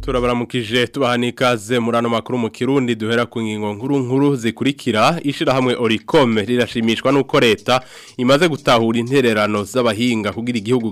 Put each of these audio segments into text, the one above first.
turabaramukije tubahana ikaze muri ano makuru mu kirundi duhera ku ngingo nkuru nkuru zikurikira ishyirahamwe orikome rirashimishwa n'uko leta imaze gutahura intererano z'abahinga kugira igihugu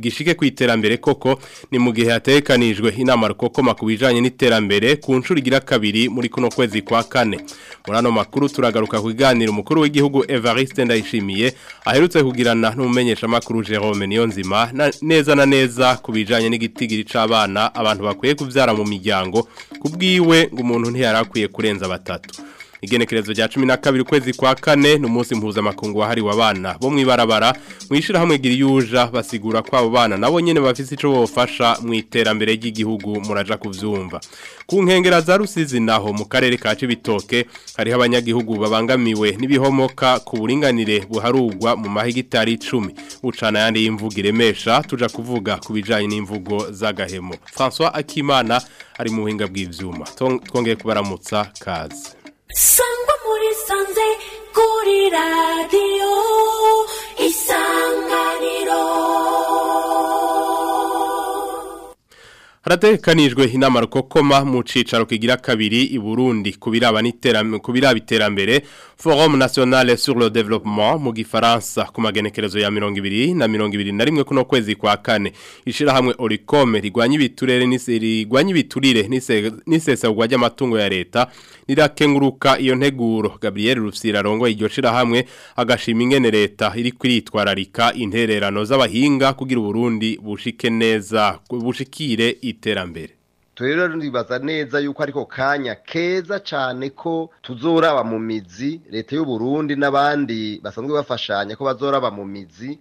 gishike ku iterambere koko ni mu gihe hatekanijwe inama rukokoma ku bijyanye n'iterambere ku nshuro gira kabiri muri kuno kwezi kwa kane muri makuru turagaruka kuganira umukuru w'igihugu evariste ndayishimiye aherutse kugirana n'umumenyeshamakuru jerome niyonzima neza na neza ku bijyanye n'igitigiri cy'abana abantu bakwiye kubyara mu miryango kubwiwe ngo umuntu kurenza batatu kerezo igenekerezo na 12 kwezi kwa kane n'umunsi mpuzamakungu wahariwe abana bo mwibarabara mwishira hamwe giriyuja basigura kwabo bana nabo nyene bafise ico bofasha mwiterambere ry'igihugu muraja kuvyumva ku nkengera za rusizi naho mu karere ka Cibitoke hariho abanyagihugu babangamiwe n'ibihomoka ku buringanire buharugwa mu mahigitari 10 ucana yandi y'imvugo iremesha tuja kuvuga kubijanye n'imvugo z'agahemo François Akimana ari mu buhinga bw'ivyuma twongeye kubaramutsa kazi sangwa muri sanze kuri radiyo isanganiro haratekanijwe inama rukokoma mu cicaro kigira kabiri i burundi kubiraba iterambere Forum nationale sur le développement mu gifaransa ku magenekerezo ya 20 na 20 na rimwe kuno kwezi kwa kane ishira hamwe Oricom rigwanya ibiturere rigwanya ibiturire n'isesagwa ry'amatungo ya leta nirakenguruka iyo nteguro Gabriel Rufsira rongo iryo shira hamwe agashima ingene leta iri kwitwararika intererano z'abahinga kugira uburundi bushike neza bushikire iterambere rero nibaza neza yuko ariko kanya keza cyane ko tuzoraba mu mizi leta y'u Burundi n'abandi basanzwe bafashanya ko bazoraba mu mizi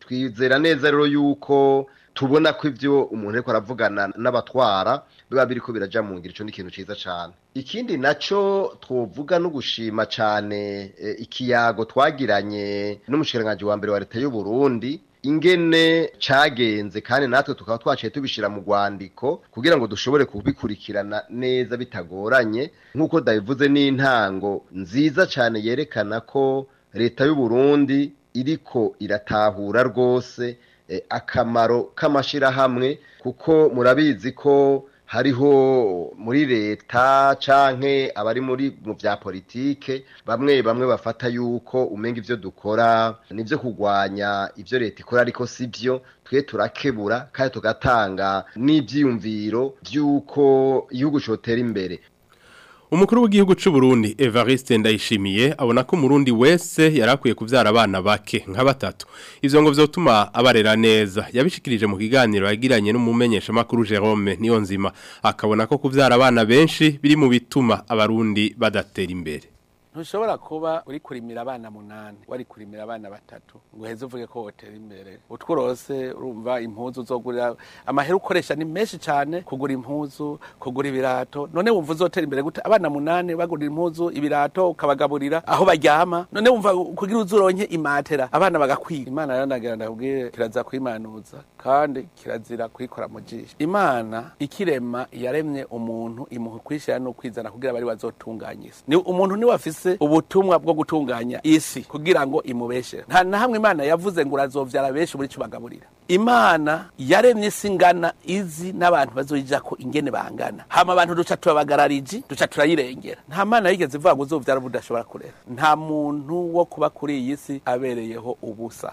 twizera neza rero yuko tubona ko ibyo umuntu ariko aravugana n'abatwara biba biri ko birajya mu ngiro icyo ni ikintu cyiza cyane ikindi nacyo twavuga no gushima cyane eh, ikiyago twagiranye n'umushinga wa mbere wa leta y'u Burundi ingene cyagenze kandi natwe tukaba twaciye tubishyira mu rwandiko kugira ngo dushobore kubikurikirana neza bitagoranye nk'uko dabivuze n'intango nziza cyane yerekana ko leta y'u Burundi iriko iratahura rwose e, akamaro k'amashyirahamwe kuko murabizi ko hariho muri leta canke abari muri mu bya politiki bamwe bamwe bafata yuko umenga ibyo dukora nibyo kurwanya ibyo leta ikora ariko si byo twe turakebura kandi tugatanga n'ibyiyumviro by'uko igihugu cyotera imbere umukuru w'igihugu cy'u Burundi Evariste Ndayishimiye abona ko umurundi wese yarakwiye kubyara abana bake nka batatu ivyo ngo vyotuma abarera neza yabishikirije mu kiganiro yagiranye n'umumenyesha makuru Jerome niyo akabona ko kubyara abana benshi biri mu bituma abarundi badatera imbere ntushobora kuba uri kurimira abana munani wari kurimira abana batatu ngo uheze uvuge ko wotera imbere utworose urumva impuzu uzogurira amahera ukoresha ni menshi cyane kugura impuzu kugura ibirato none wumva uzotera imbere gute abana munani bagurira impuzu ibirato ukabagaburira aho baryama none wumva kugira uzuronke imatera abana bagakwiga imana yaranagira ndakubwire kirazira kwimanuza kandi kirazira kuyikora mu gihe imana ikirema yaremye umuntu imuha kwishira no kwizana kugira bari bazotunganyiriza ni umuntu niwe afise wese ubutumwa bwo gutunganya isi kugira ngo imubeshe nta na hamwe imana yavuze ngo urazobyara benshi muri cyo bagaburira imana yaremye isi ingana izi n'abantu bazoyija ko ingene bangana hama abantu duca turabagarariji duca turayirengera nta mana yigeze ivuga ngo uzobyara budashobora kurera nta muntu wo kuba kuri iyi si abereyeho ubusa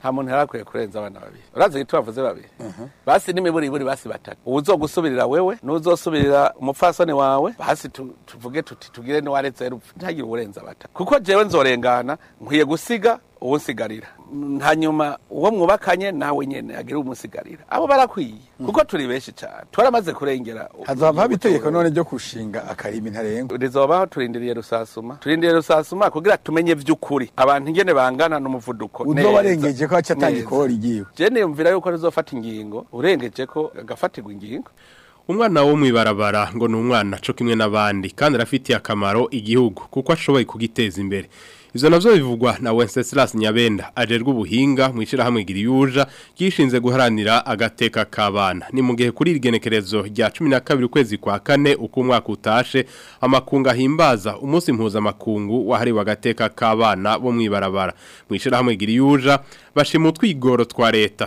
nta muntu yarakwiye kurenza abana babiri urazi gito bavuze babiri uh-huh. basi n'imiburiburi basi batatu uwuzogusubirira wewe n'uzosubirira umupfasoni wawe basi tuvuge tuti tugire n'uwaretse rupfu ntagire uwurenza batatu kuko jewe nzorengana nkwiye gusiga uwunsigarira hanyuma uwo mwubakanye nawe nyine agira umusigarira abo barakwiye hmm. kuko turi benshi cyane turamaze kurengera hazavaho itegeko none ryo gushinga akarimi ntarengwa rizobaho turindiriye rusasuma turindiriye rusasuma kugira tumenye by'ukuri abantu ingene bangana n'umuvuduko uzobarengeje ko haca atanga ikori igiwe je niyumvira yuko rizofata ingingo urengeje ko agafatirwa ingingo umwana wo mwibarabara ngo ni umwana cyo kimwe n'abandi kandi arafitiye akamaro igihugu kuko ashoboye kugiteza imbere Ivyo navyo bivugwa na Wenceslas Nyabenda ajerwe ubuhinga mu ishirahamwe Giriyuja gishinze guharanira agateka kabana. Ni mu gihe kuri igenekerezo rya 12 kwezi kwa kane uko umwaka utashe amakunga himbaza umunsi mpuza makungu wahariwe agateka kabana bo mwibarabara. Mu ishirahamwe Giriyuja bashimwe twigoro twa leta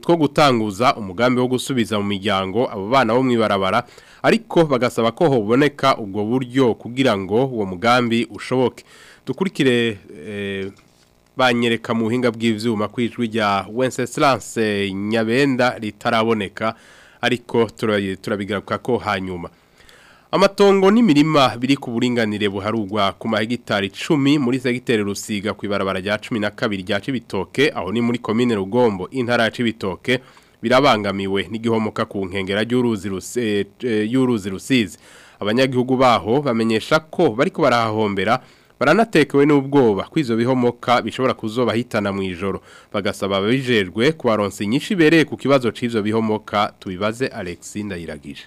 two gutanguza umugambi wo gusubiza mu miryango abo bana bo ariko bagasaba ko hoboneka ubwo buryo kugira ngo uwo mugambi ushoboke dukurikire eh, banyereka mu buhinga bw'ibyuma ku ijwi rya wensesilance nyabenda ritaraboneka ariko turabigaruka ko hanyuma amatongo n'imirima biri ku buringanire buharugwa ku mahegitari icumi muri segiteri rusiga ku ibarabara rya cumi na kabiri rya cibitoke aho ni muri komine rugombo intara ya cibitoke birabangamiwe n'igihomoka ku nkengera y'uruzi eh, rusizi abanyagihugu baho bamenyesha ko bariko barahahombera baranatekewe n'ubwoba kw'izo bihomoka bishobora kuzoba hitana mu ijoro bagasaba ababijejwe kubaronsa nyinshi ibereye ku kibazo cy'ibyo bihomoka tubibaze Alexi Ndayiragije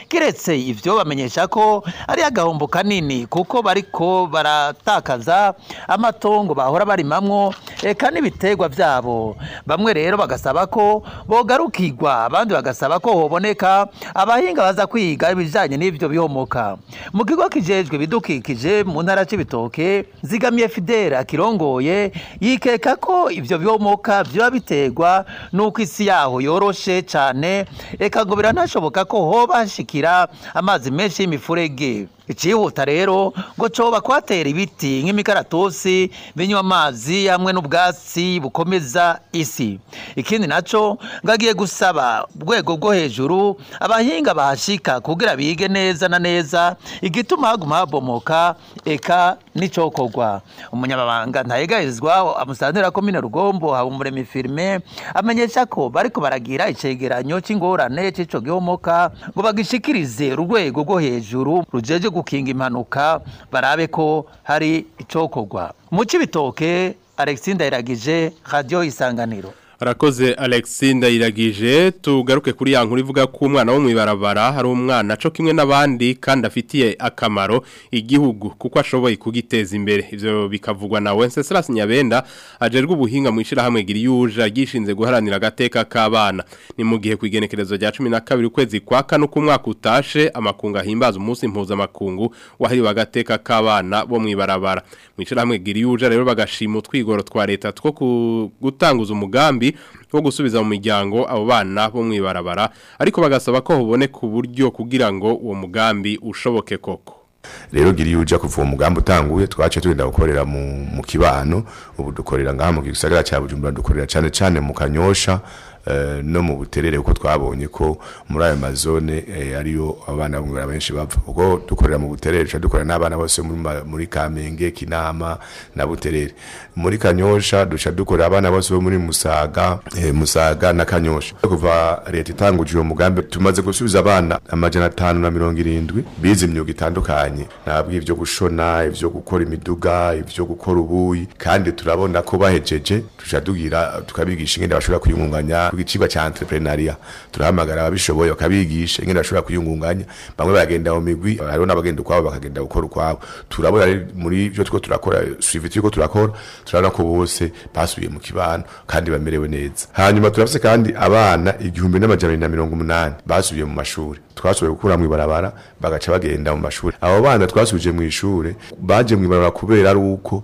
keretse ibyo bamenyesha ko ari agahombo kanini kuko ko baratakaza amatongo bahora barimamwo eka n'ibiterwa byabo bamwe rero bagasaba ko bogarukigwa abandi bagasaba ko hoboneka abahinga baza kwiga ibijyanye n'ibyo bihomoka mu kigo kijejwe ibidukikije mu ntara cy'ibitoke zigamiye fidela kirongo bisongoye yikeka ko ibyo byomoka biba biterwa n'uko isi yaho yoroshe cyane reka ngo biranashoboka ko hoba hashikira amazi menshi y'imifurege ikihuta rero ngo coba kwatera ibiti nk'imikaratusi binywa amazi hamwe n'ubwatsi bukomeza isi ikindi nacyo ngagiye gusaba rwego rwo hejuru abahinga bahashika kugira bige neza na neza igituma haguma habomoka eka n'icokogwa umunyamabanga ntayegarizwa amusantera komine rugombo habumuremyi firime amenyesha ko bariko baragira icegeranyo c'ingorane c'ico gihomoka ngo bagishikirize urwego rwo hejuru rujeje gukinga impanuka barabe ko hari icyokorwa mu kibitoke alexi ndayiragije radio isanganiro arakoze Alexi ndayiragije tugaruke kuri ya nkuru ivuga ko umwana wo mu ibarabara hari umwana aco kimwe n'abandi kandi afitiye akamaro igihugu kuko ashoboye kugiteza imbere ivyo bikavugwa na Wenceslas Nyabenda ajerwa ubuhinga mu ishirahamwe Giriyuje agishinze guharanira agateka k'abana ni mu gihe kwigenekerezo na 12 ukwezi kwa kane ku mwaka utashe amakunga himbaza umunsi mpuza makungu wahiriwe agateka k'abana bo mu ibarabara mu ishirahamwe Giriyuje rero bagashima utwigoro twa leta two gutanguza umugambi wo gusubiza mu miryango abo bana bo mwibarabara ariko bagasaba ko ku buryo kugira ngo uwo mugambi ushoboke koko rero giriye uja kuva uwo mugambi utanguye twaciye turinda gukorera mu kibano ubu dukorera ngaha mu gisagara cya bujumbura dukorera cyane cyane mu kanyosha Eh, no mu buterere kuko twabonye ko muri ayo mazone eh, ariyo abana benshi bapfa ubwo dukorera mu buterere dukorera n'abana bose muri kamenge kinama na buterere muri kanyosha duca dukorera abana bose bo muri musaga eh, musaga na kanyosha kuva leta itanguje uwo mugambi tumaze gusubiza abana amajana atanu na mirongo irindwi bize imyuga itandukanye ntabwo ibyo gushona ibyo gukora imiduga ibyo gukora ubuyi kandi turabona ko bahejeje duca tugira tukabigisha ingenda bashobora kuyungunganya ikigwa cya entrepreneuria turahamagara ababishoboye bakabigisha ingene bashobora kuyungunganya bamwe bagenda mu migwi hariho n'abagenda ukwabo bakagenda gukora ukwabo turabona muri byo two turakora suivi turiko turakora turabona ko bose basubiye mu kibano kandi bamerewe neza hanyuma turafise kandi abana igihumbi n'amajana na mirongo umunani basubiye mu mashuri twasubiye gukura mu ibarabara bagaca bagenda mu mashuri abo bana twasubije mu ishuri baje mu ibarabara kubera ari uko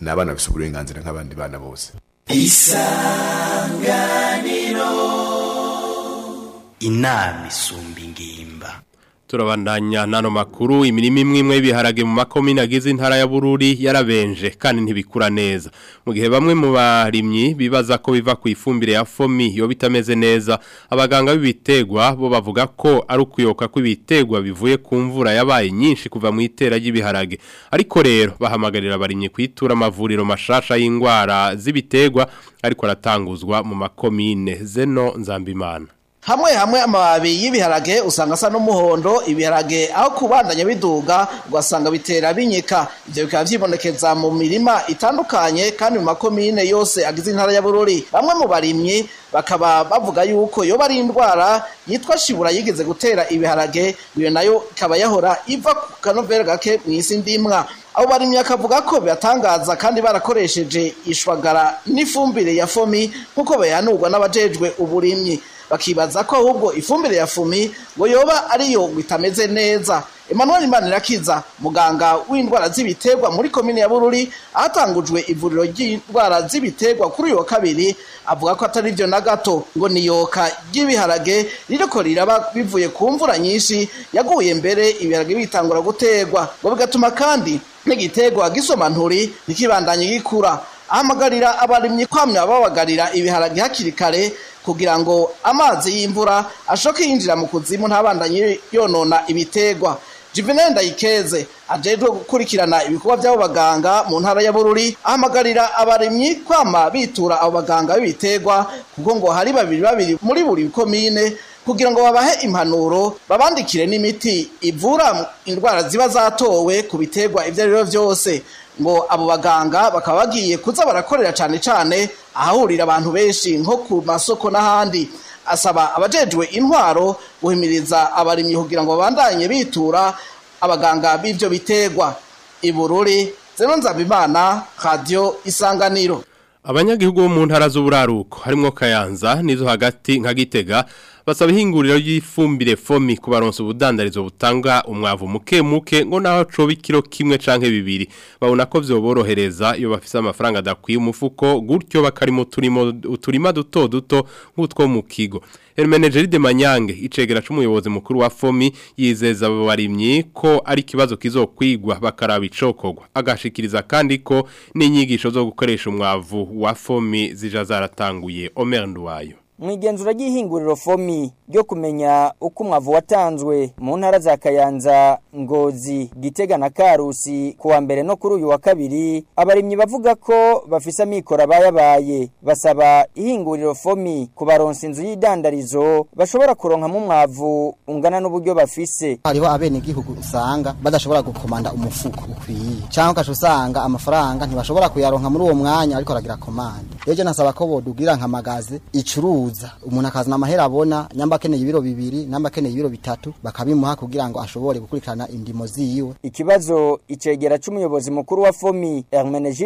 ni abana bafite uburenganzira nk'abandi bana bose isanganiro inama isumba ingimba turabandanya nano makuru imirima imwe imwe y'ibiharage mu makomine agize intara ya Bururi yarabenje kandi ntibikura neza mu gihe bamwe mu barimyi bibaza ko biva ku ifumbire ya fomi yo bitameze neza abaganga b'ibitegwa bo bavuga ko ari ukuyoka kw'ibitegwa bivuye ku mvura yabaye nyinshi kuva mu itera ry'ibiharage ariko rero bahamagarira abarimyi kwitura amavuriro mashasha y'ingwara z'ibitegwa ariko aratanguzwa mu makomine zeno nzambimana hamwe hamwe amababi y'ibiharage usanga asa n'umuhondo ibiharage aho kubandanya biduga ugasanga bitera binyika ibyo bikaba byibonekeza mu mirima itandukanye kandi mu makomine yose agize intara ya Bururi bamwe mu barimyi bakaba bavuga yuko iyo bari indwara yitwa shibura yigeze gutera ibiharage iyo nayo ikaba yahora iva ku kanovera gake mu isi ndimwa abo barimyi bakavuga ko bibatangaza kandi barakoresheje ishwagara n'ifumbire ya fomi nk'uko bayanurwa n'abajejwe uburimyi bakibaza ko ahubwo ifumbire ya fumi ngo yoba ariyo ngo itameze neza Emmanuel Manirakiza muganga w'indwara z'ibiterwa muri komine ya Bururi atangujwe ivuriro ry'indwara z'ibiterwa kuri uyu wa kabiri avuga ko atari byo na gato ngo niyoka ry'ibiharage ririko riraba bivuye ku mvura nyinshi yaguye mbere ibiharage bitangura guterwa ngo bigatuma kandi n'igiterwa gisoma nturi ntikibandanye gikura ahamagarira abarimyi kwamya babagarira ibiharage hakiri kare kugira ngo amazi y'imvura ashoke yinjira mu kuzimu ntabandanye yonona ibitegwa Juvenal Ndayikeze ajejwe gukurikirana ibikorwa by'abo baganga mu ntara ya Bururi ahamagarira abarimyi kwama bitura abo baganga b'ibiterwa kuko ngo hari babiri babiri muri buri komine kugira ngo babahe impanuro babandikire n'imiti ivura indwara ziba zatowe ku bitegwa ibyo ari byo byose ngo abo baganga bakaba bagiye kuza barakorera cyane cyane ahahurira abantu benshi nko ku masoko n'ahandi asaba abajejwe intwaro guhimiriza abarimyi kugira ngo babandanye bitura abaganga b'ibyo biterwa ibururi zino nzabimana radiyo isanganiro abanyagihugu bo mu ntara z'uburaruko harimo kayanza n'izo hagati nka gitega basaba ihinguriro ry'ifumbire fomi kubaronsa baronsa ubudandarizo butanga umwavu muke muke ngo naho acobe ikiro kimwe canke bibiri babona ko vyoborohereza iyo bafise amafaranga adakwiye umufuko gutyo bakarimo turimo uturima duto duto nk'utwo mu kigo Hermenegeride Manyange icegera cyumuyobozi mukuru wa fomi yizeza abo barimyi ko ari kibazo kizokwigwa bakaraba icokogwa agashikiriza kandi ko n'inyigisho zo gukoresha umwavu wa fomi zija zaratanguye Omer Nduwayo mu igenzura ry'ihinguriro fomi ryo kumenya uko umwavu watanzwe mu ntara za kayanza ngozi gitega na karusi kuwa mbere no kuri uyu wa kabiri abarimyi bavuga ko bafise amikoro abayabaye basaba ihinguriro fomi kubaronsa inzu y'idandarizo bashobora kuronkamo umwavu ungana n'uburyo bafise hariho abenegihugu usanga badashobora gukomanda umufuko ukwiye cyangwa ukajya usanga amafaranga ntibashobora kuyaronka muri uwo mwanya ariko aragira komanda rero nasaba ko bodugira nka magaze icuruza baruza umuntu akazana amahera abona nyamba akeneye ibiro bibiri nyamba akeneye ibiro bitatu bakabimuha kugira ngo ashobore gukurikirana indimo ziwe ikibazo icegera cy'umuyobozi mukuru wa fomi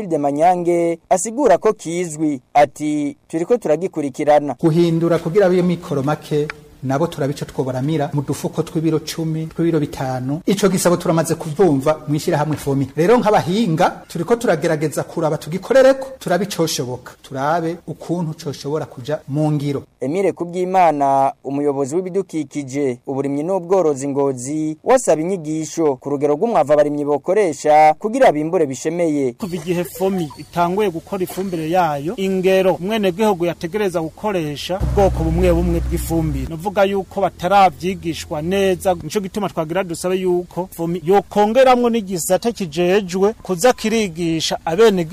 de Manyange asigura ko kizwi ati turiko turagikurikirana kuhindura kugira biyo mikoro make nabo turabica twobaramira mu dufuko tw'ibiro cumi tw'ibiro bitanu ico gisabo turamaze kuvyumva hamwe fomi rero nk'abahinga turiko turagerageza kuraba tugikorereko turabicoshoboka turabe ukuntu coshobora kuja mu ngiro Emile Kubyimana umuyobozi w'ibidukikije uburimyi n'ubworozi ngozi wasaba inyigisho ku rugero rw'umwava abarimyi bokoresha kugira bimbure bishemeye kuva igihe fomi itanguye gukora ifumbire yayo ingero mwene gihugu yategereza gukoresha ubwoko bumwe bumwe bw'ifumbire tuvuga yuko batarabyigishwa neza nico gituma twagira dusabe yuko yokongeramwo n'igisata kijejwe kuza kirigisha abene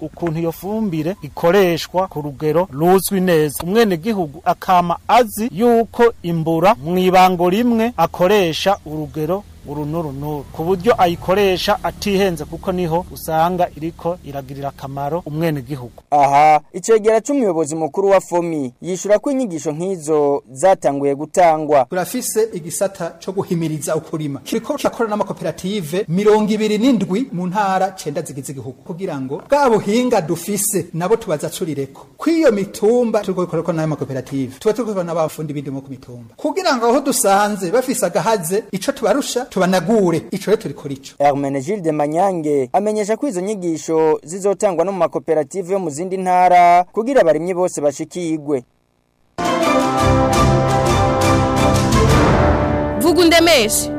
ukuntu iyo fumbire ikoreshwa ku rugero ruzwi neza umwenegihugu akama azi yuko imbura mw'ibango rimwe akoresha urugero uru n'uru ku buryo ayikoresha atihenze kuko niho usanga iriko iragirira akamaro umwenegihugu aha icegera cy'umuyobozi mukuru wa fomi yishyura ko inyigisho nk'izo zatanguye gutangwa turafise igisata cyo guhimiriza ukurima kiriko cyakorana n'amakoperative mirongo ibiri n'indwi mu ntara cenda zigize igihugu kugira ngo bwa buhinga dufise nabo tubazacurireko kw'iyo mitumba turiko bikorerwa n'ayo makoperative tuba turiko n'abafundi b'indimo ku mitumba kugira ngo aho dusanze bafise agahaze icyo tubarusha tubanagure ico rero turikora ico Hermenegilde Manyange amenyesha ko izo nyigisho zizotangwa no mu makoperative yo mu zindi ntara kugira abarimyi bose bashikirwe Vugundemeshe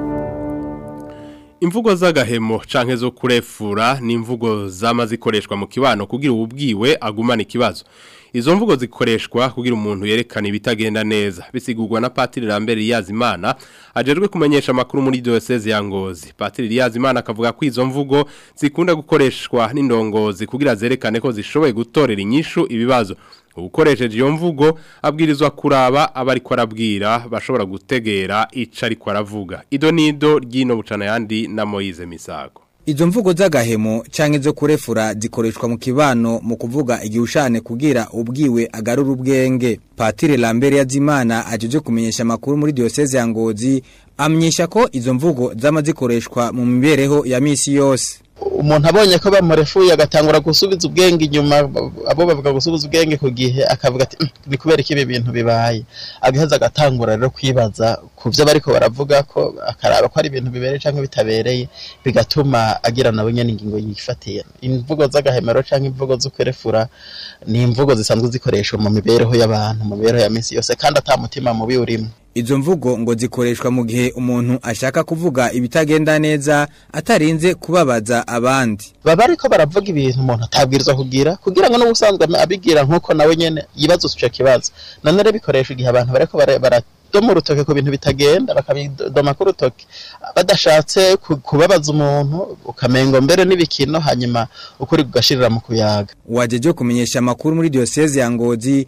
Imvugo z'agahemo canke zo kurefura ni imvugo zama mu kibano kugira ububwiwe agumana ikibazo Izo mvugo zikoreshwa kugira umuntu yerekane ibitagenda neza Bisigugwa na Patiri Lambert Yazimana ajerwe kumenyesha makuru muri diocese ya Ngozi. Patiri Yazimana akavuga ko izo mvugo zikunda gukoreshwa n'indongozi kugira zerekane ko zishoboye gutorera inyishu ibibazo ukoresheje iyo mvugo abwirizwa kuraba abariko arabwira bashobora gutegera ico ariko aravuga ido ryino bucana yandi na Moise Misago Izo mvugo z'agahemo canke zo kurefura zikoreshwa mu kibano mu kuvuga igihushane kugira ubwiwe agarura ubwenge. Patire Lambert Yazimana ajeje kumenyesha makuru muri diocese ya Ngozi amenyesha ko izo mvugo zama mu mibereho ya misi yose. umuntu abonye ko bamurefuye agatangura gusubiza ubwenge inyuma abo bavuga gusubiza ubwenge ku gihe akavuga ati mm, ni kubera ko ibi bintu bibaye agaheza agatangura rero kwibaza ku byo bariko baravuga ko akaraba ko ari ibintu bibereye cyangwa bitabereye bigatuma agira na nyene ingingo yifatiye imvugo z'agahemero cyangwa imvugo zo kwerefura ni imvugo zisanzwe zikoreshwa mu mibereho y'abantu mu mibereho ya minsi yose kandi atamutima mubi urimo Izo mvugo ngo zikoreshwa mu gihe umuntu ashaka kuvuga ibitagenda neza atarinze kubabaza abandi. Baba ko baravuga ibintu umuntu atabwirizwa kugira kugira ngo n'ubusanzwe abigira nkuko nawe nyene yibaza uco kibazo. None rero bikoresha igihe abantu bareko bara bakabidoma urutoke ku bintu bitagenda bakabidoma ku rutoke badashatse kubabaza umuntu ukamengo mbere n'ibikino hanyuma ukuri kugashirira mu kuyaga wajeje kumenyesha amakuru muri diocese ya Ngozi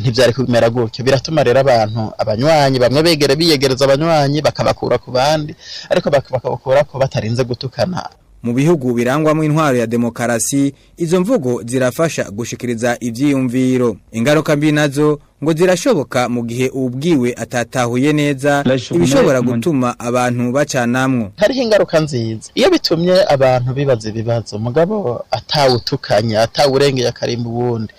ntibyari kumera gutyo biratuma rero abantu abanywanyi bamwe begere biyegereza abanywanyi bakabakura ku bandi ariko bakabakura ko batarinze gutukana mu bihugu birangwamo intwaro ya demokarasi izo mvugo zirafasha gushikiriza ibyiyumviro ingaruka mbi nazo ngo zirashoboka mu gihe ubwiwe atatahuye neza ibishobora gutuma abantu bacanamwo hariho ingaruka nziza iyo bitumye abantu bibaza ibibazo mugabo atawutukanya atawurengeye akarimba ubundi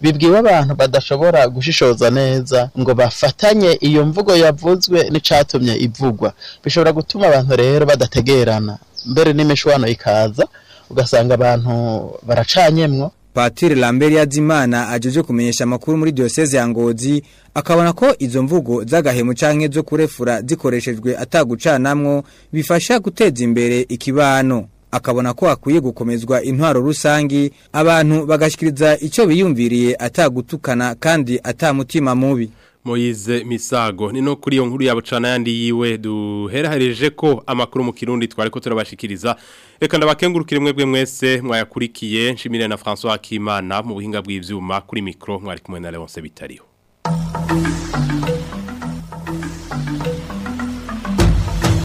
bibwiwe abantu badashobora gushishoza neza ngo bafatanye iyo mvugo yavuzwe n'icatumye ivugwa bishobora gutuma abantu rero badategerana mbere n'imishwano ikaza ugasanga abantu baracanyemwo Patiri Lambert Yazimana ajeje kumenyesha amakuru muri diocese ya Ngozi akabona ko izo mvugo zagahemu canke zo kurefura zikoreshejwe atagucanamwo bifasha guteza imbere ikibano akabona ko hakwiye gukomezwa intwaro rusange abantu bagashikiriza icyo biyumviriye atagutukana kandi atamutima mubi Moyize Misago nino kuri iyo nkuru yabucana yandi yiwe duherahereje ko amakuru mu kirundi twari ko turabashikiriza reka ndabakengurukire mwebwe mwese mwayakurikiye nshimire na François Akimana mu buhinga bw'ivyuma kuri micro mwari kumwe na Leonce Bitariho